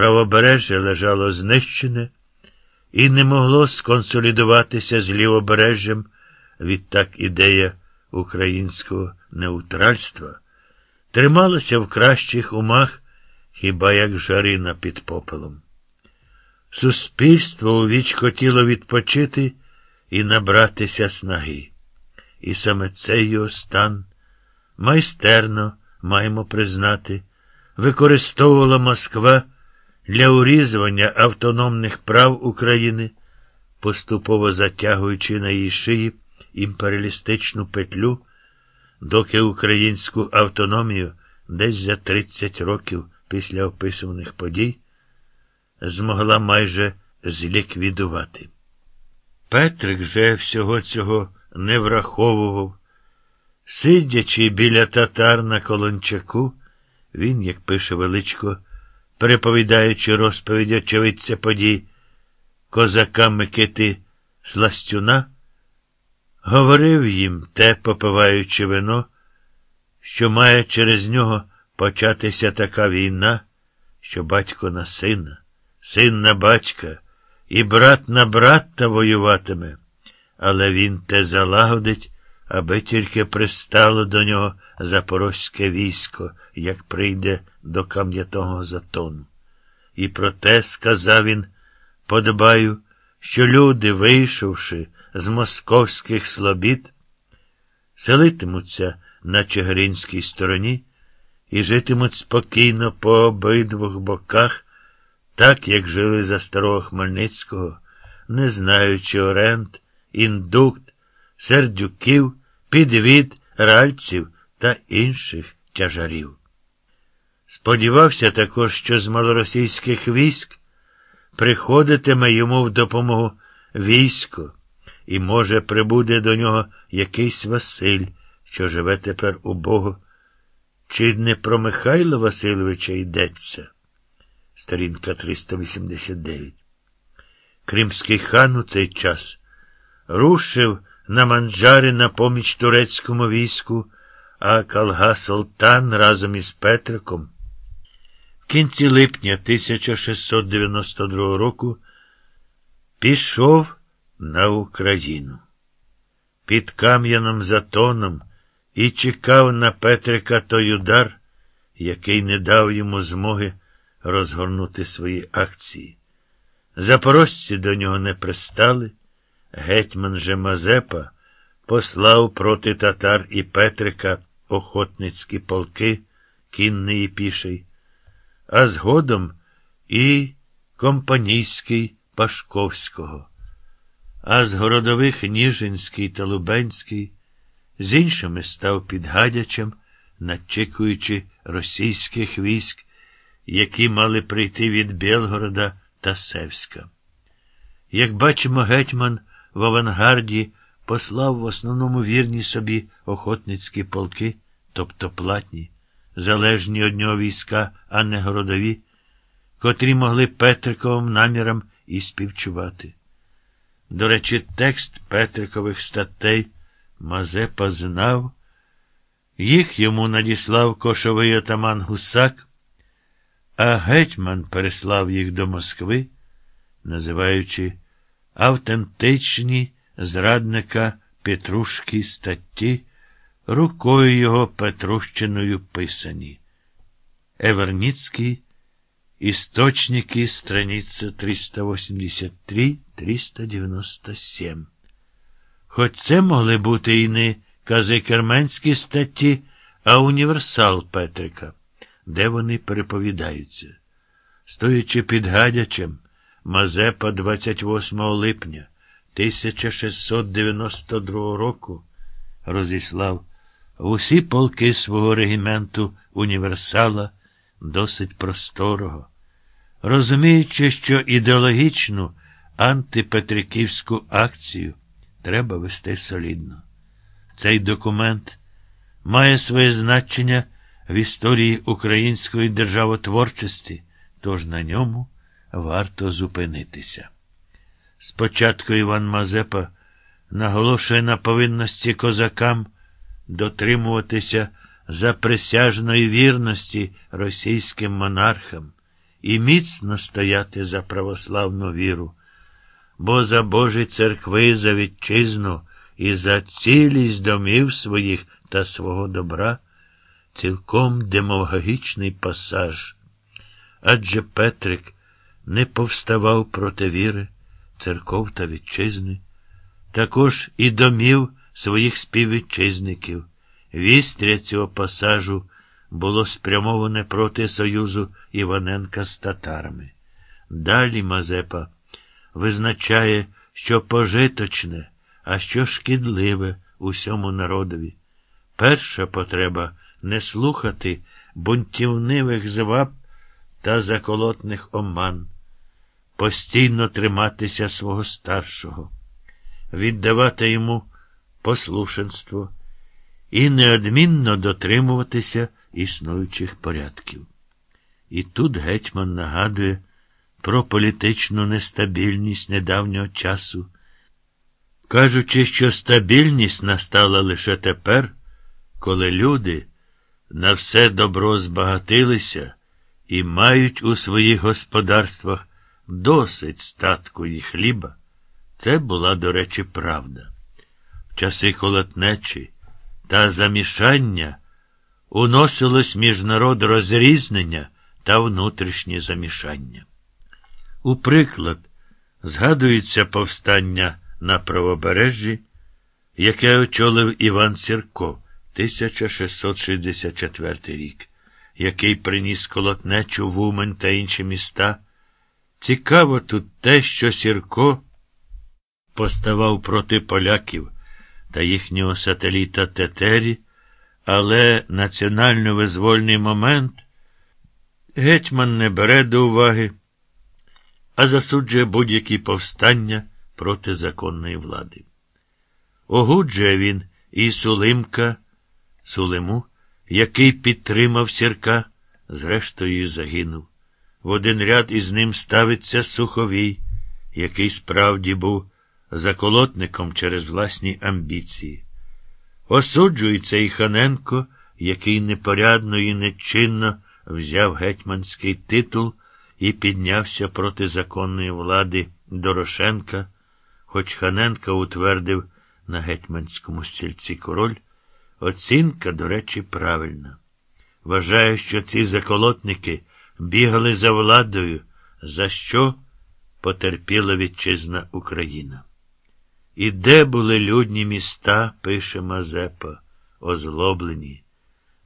Правобережжя лежало знищене і не могло сконсолідуватися з лівобережжям, відтак ідея українського неутральства трималася в кращих умах, хіба як жарина під попелом. Суспільство у віч хотіло відпочити і набратися снаги. І саме цей його стан майстерно, маємо признати, використовувала Москва для урізування автономних прав України, поступово затягуючи на її шиї імперіалістичну петлю, доки українську автономію десь за 30 років після описуваних подій змогла майже зліквідувати. Петрик же всього цього не враховував. Сидячи біля татар на колончаку, він, як пише величко, переповідаючи розповідь очевидця подій козака Микити Сластюна, говорив їм, те, попиваючи вино, що має через нього початися така війна, що батько на сина, син на батька і брат на брата воюватиме, але він те залагодить, аби тільки пристало до нього запорозьке військо, як прийде до кам'ятого затону. І про те сказав він, подбаю, що люди, вийшовши з московських слобід, селитимуться на Чигиринській стороні і житимуть спокійно по обидвох боках, так, як жили за старого Хмельницького, не знаючи оренд, індукт, сердюків, підвід, ральців та інших тяжарів. Сподівався також, що з малоросійських військ приходитиме йому в допомогу військо, і, може, прибуде до нього якийсь Василь, що живе тепер у Богу. Чи не про Михайла Васильовича йдеться? Сторінка 389. Кримський хан у цей час рушив на манджари на поміч турецькому війську, а Калга Султан разом із Петриком. Кінці липня 1692 року пішов на Україну. Під кам'яним затоном і чекав на Петрика той удар, який не дав йому змоги розгорнути свої акції. Запорожці до нього не пристали. Гетьман же Мазепа послав проти татар і Петрика охотницькі полки, кінний і піший, а згодом і компанійський Пашковського, а з городових Ніжинський та Лубенський з іншими став підгадячем, начекуючи російських військ, які мали прийти від Білгорода та Севська. Як бачимо, гетьман в авангарді послав в основному вірні собі охотницькі полки, тобто платні, залежні од нього війська, а не городові, котрі могли Петриковим намірам і співчувати. До речі, текст Петрикових статей Мазепа знав, їх йому надіслав кошовий отаман Гусак, а гетьман переслав їх до Москви, називаючи автентичні зрадника Петрушки статті, рукою його Петрущиною писані. Еверніцький, Істочники, страниця 383-397. Хоч це могли бути і не казикерменські статті, а універсал Петрика, де вони переповідаються. Стоячи під гадячем, Мазепа 28 липня 1692 року розіслав усі полки свого регіменту універсала досить просторого, розуміючи, що ідеологічну антипетриківську акцію треба вести солідно. Цей документ має своє значення в історії української державотворчості, тож на ньому варто зупинитися. Спочатку Іван Мазепа наголошує на повинності козакам дотримуватися заприсяжної вірності російським монархам і міцно стояти за православну віру, бо за Божі церкви, за вітчизну і за цілість домів своїх та свого добра, цілком демагогічний пасаж. Адже Петрик не повставав проти віри, церков та вітчизни, також і домів своїх співвітчизників. Вістря цього пасажу було спрямоване проти союзу Іваненка з татарами. Далі Мазепа визначає, що пожиточне, а що шкідливе усьому народові. Перша потреба не слухати бунтівнивих зваб та заколотних оман, постійно триматися свого старшого, віддавати йому послушенство і неодмінно дотримуватися існуючих порядків. І тут гетьман нагадує про політичну нестабільність недавнього часу, кажучи, що стабільність настала лише тепер, коли люди на все добро збагатилися і мають у своїх господарствах досить статку і хліба. Це була, до речі, правда. Часи колотнечі та замішання уносилось між народ розрізнення та внутрішнє замішання. У приклад, згадується повстання на правобережжі, яке очолив Іван Сірко, 1664 рік, який приніс колотнечу в Умань та інші міста. Цікаво тут те, що Сірко поставав проти поляків та їхнього сателіта Тетері, але національно-визвольний момент гетьман не бере до уваги, а засуджує будь-які повстання проти законної влади. Огуджує він і Сулимка, Сулиму, який підтримав сірка, зрештою загинув. В один ряд із ним ставиться Суховій, який справді був заколотником через власні амбіції. Осуджується і Ханенко, який непорядно і нечинно взяв гетьманський титул і піднявся проти законної влади Дорошенка, хоч Ханенка утвердив на гетьманському стільці король, оцінка, до речі, правильна. Вважаю, що ці заколотники бігали за владою, за що потерпіла вітчизна Україна. І де були людні міста, пише Мазепа, озлоблені.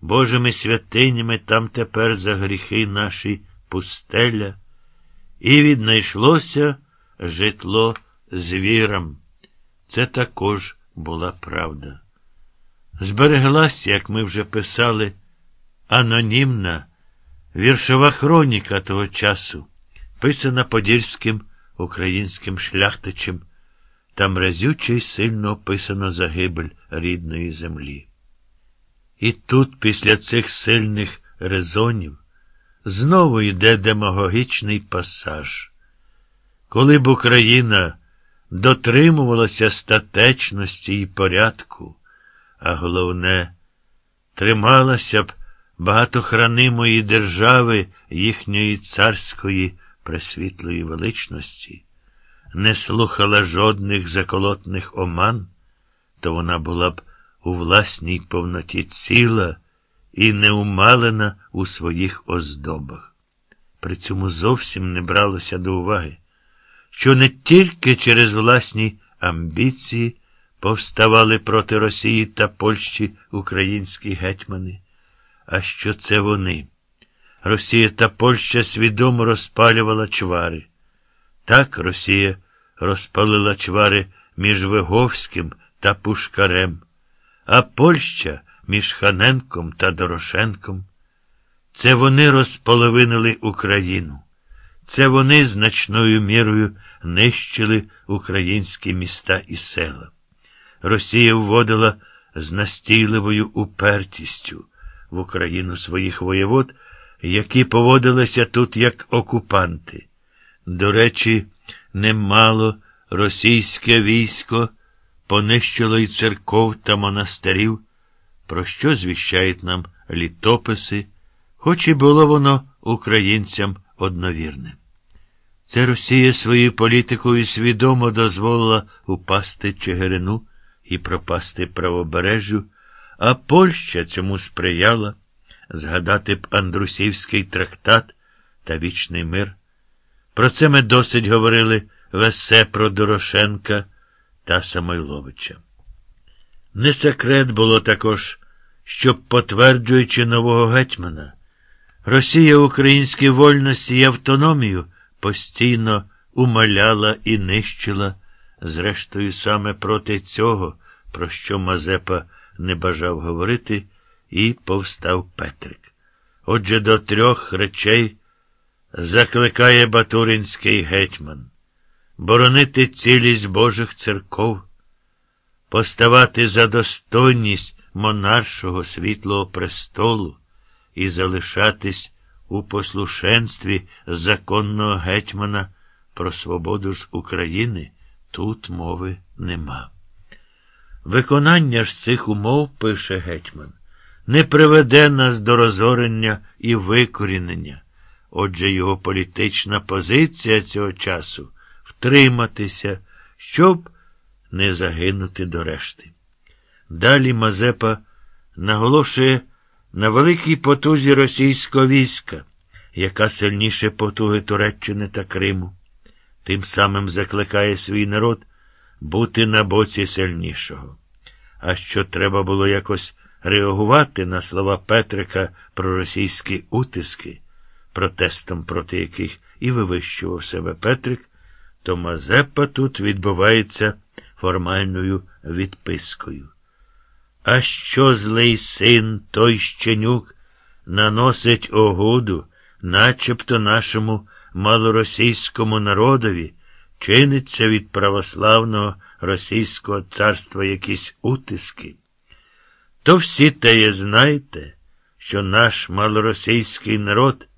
Божими святинями там тепер за гріхи наші пустеля, і віднайшлося житло звірам. Це також була правда. Збереглася, як ми вже писали, анонімна віршова хроніка того часу, писана подільським українським шляхтичем. Там разюче й сильно описано загибель рідної землі. І тут, після цих сильних резонів, знову йде демагогічний пасаж. Коли б Україна дотримувалася статечності і порядку, а головне, трималася б багатохранимої держави їхньої царської пресвітлої величності, не слухала жодних заколотних оман, то вона була б у власній повноті ціла і неумалена у своїх оздобах. При цьому зовсім не бралося до уваги, що не тільки через власні амбіції повставали проти Росії та Польщі українські гетьмани, а що це вони. Росія та Польща свідомо розпалювала чвари. Так Росія розпалила чвари між Виговським та Пушкарем, а Польща між Ханенком та Дорошенком. Це вони розполовинили Україну. Це вони значною мірою нищили українські міста і села. Росія вводила з настійливою упертістю в Україну своїх воєвод, які поводилися тут як окупанти. До речі, немало російське військо понищило й церков та монастирів, про що звіщають нам літописи, хоч і було воно українцям одновірним. Це Росія своєю політикою свідомо дозволила упасти Чигирину і пропасти правобережжю, а Польща цьому сприяла згадати б Андрусівський трактат та вічний мир. Про це ми досить говорили весе про Дорошенка та Самойловича. Не секрет було також, що, потверджуючи нового гетьмана, Росія українські вольності і автономію постійно умаляла і нищила, зрештою, саме проти цього, про що Мазепа не бажав говорити, і повстав Петрик. Отже, до трьох речей закликає Батуринський гетьман боронити цілість Божих церков, поставати за достойність монаршого світлого престолу і залишатись у послушенстві законного гетьмана про свободу ж України тут мови нема. Виконання ж цих умов, пише гетьман, не приведе нас до розорення і викорінення. Отже, його політична позиція цього часу втриматися, щоб не загинути до решти. Далі Мазепа наголошує на великій потузі російського війська, яка сильніше потуги Туреччини та Криму. Тим самим закликає свій народ бути на боці сильнішого. А що треба було якось реагувати на слова Петрика про російські утиски, протестом проти яких і вивищував себе Петрик, то Мазепа тут відбувається формальною відпискою. А що злий син той щенюк наносить огуду, начебто нашому малоросійському народові, чиниться від православного Російського царства якісь утиски, то всі теє знайте, що наш малоросійський народ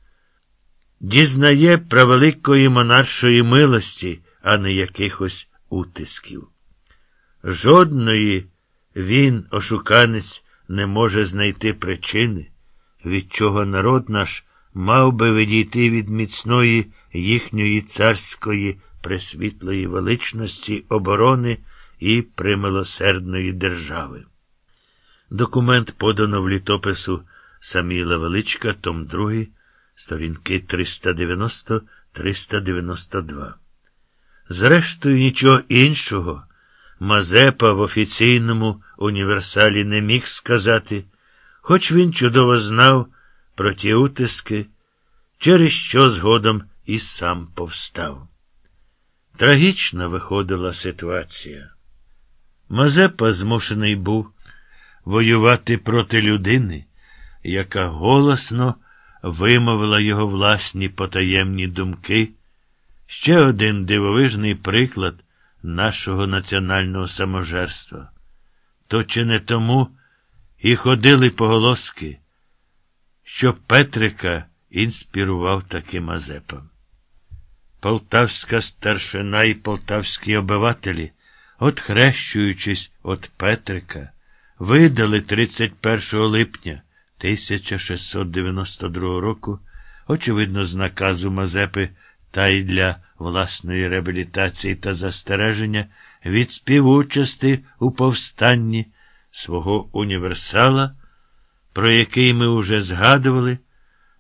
дізнає про великої монаршої милості, а не якихось утисків. Жодної він, ошуканець, не може знайти причини, від чого народ наш мав би відійти від міцної їхньої царської пресвітлої величності оборони і примилосердної держави. Документ подано в літопису Саміла Величка, Том 2, сторінки 390-392. Зрештою, нічого іншого Мазепа в офіційному універсалі не міг сказати, хоч він чудово знав про ті утиски, через що згодом і сам повстав. Трагічна виходила ситуація. Мазепа змушений був воювати проти людини, яка голосно вимовила його власні потаємні думки. Ще один дивовижний приклад нашого національного саможерства. То чи не тому і ходили поголоски, що Петрика інспірував таким Мазепам. Полтавська старшина і полтавські обивателі, отхрещуючись від Петрика, видали 31 липня 1692 року, очевидно, з наказу Мазепи та й для власної реабілітації та застереження від співучасти у повстанні свого універсала, про який ми уже згадували,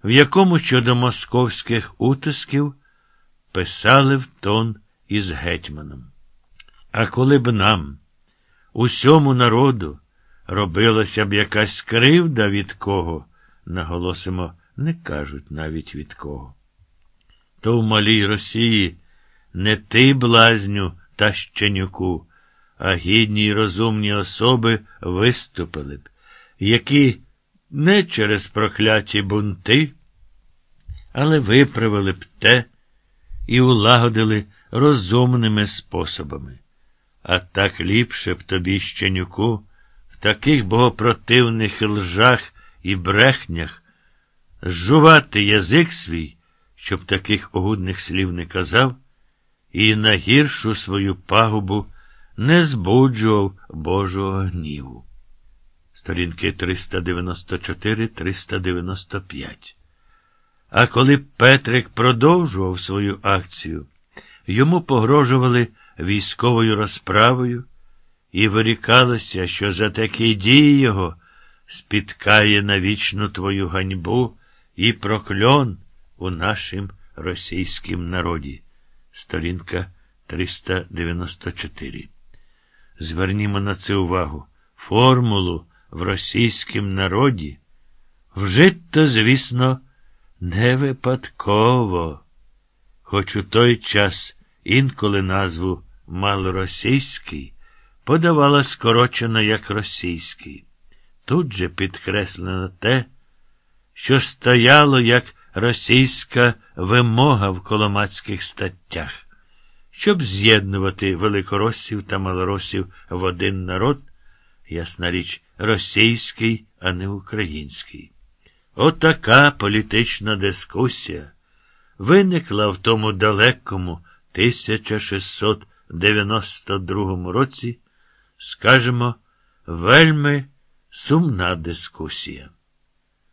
в якому щодо московських утисків писали в тон із гетьманом. А коли б нам, усьому народу, робилася б якась кривда від кого, наголосимо, не кажуть навіть від кого. То в малій Росії не ти, блазню та щенюку, а гідні й розумні особи виступили б, які не через прокляті бунти, але виправили б те і улагодили розумними способами. А так ліпше б тобі, щенюку, таких богопротивних лжах і брехнях жувати язик свій, щоб таких огудних слів не казав, і на гіршу свою пагубу не збуджував Божого гніву. Сторінки 394 395 А коли Петрик продовжував свою акцію, йому погрожували військовою розправою, і вирікалося, що за такі дії його спіткає навічну твою ганьбу і прокльон у нашім російськім народі. Сторінка 394. Звернімо на це увагу. Формулу в російськім народі вжито, звісно, не випадково, хоч у той час інколи назву малоросійський подавала скорочено як російський. Тут же підкреслено те, що стояло як російська вимога в коломацьких статтях, щоб з'єднувати великоросів та малоросів в один народ, ясна річ, російський, а не український. Отака політична дискусія виникла в тому далекому 1692 році, скажімо, вельми сумна дискусія.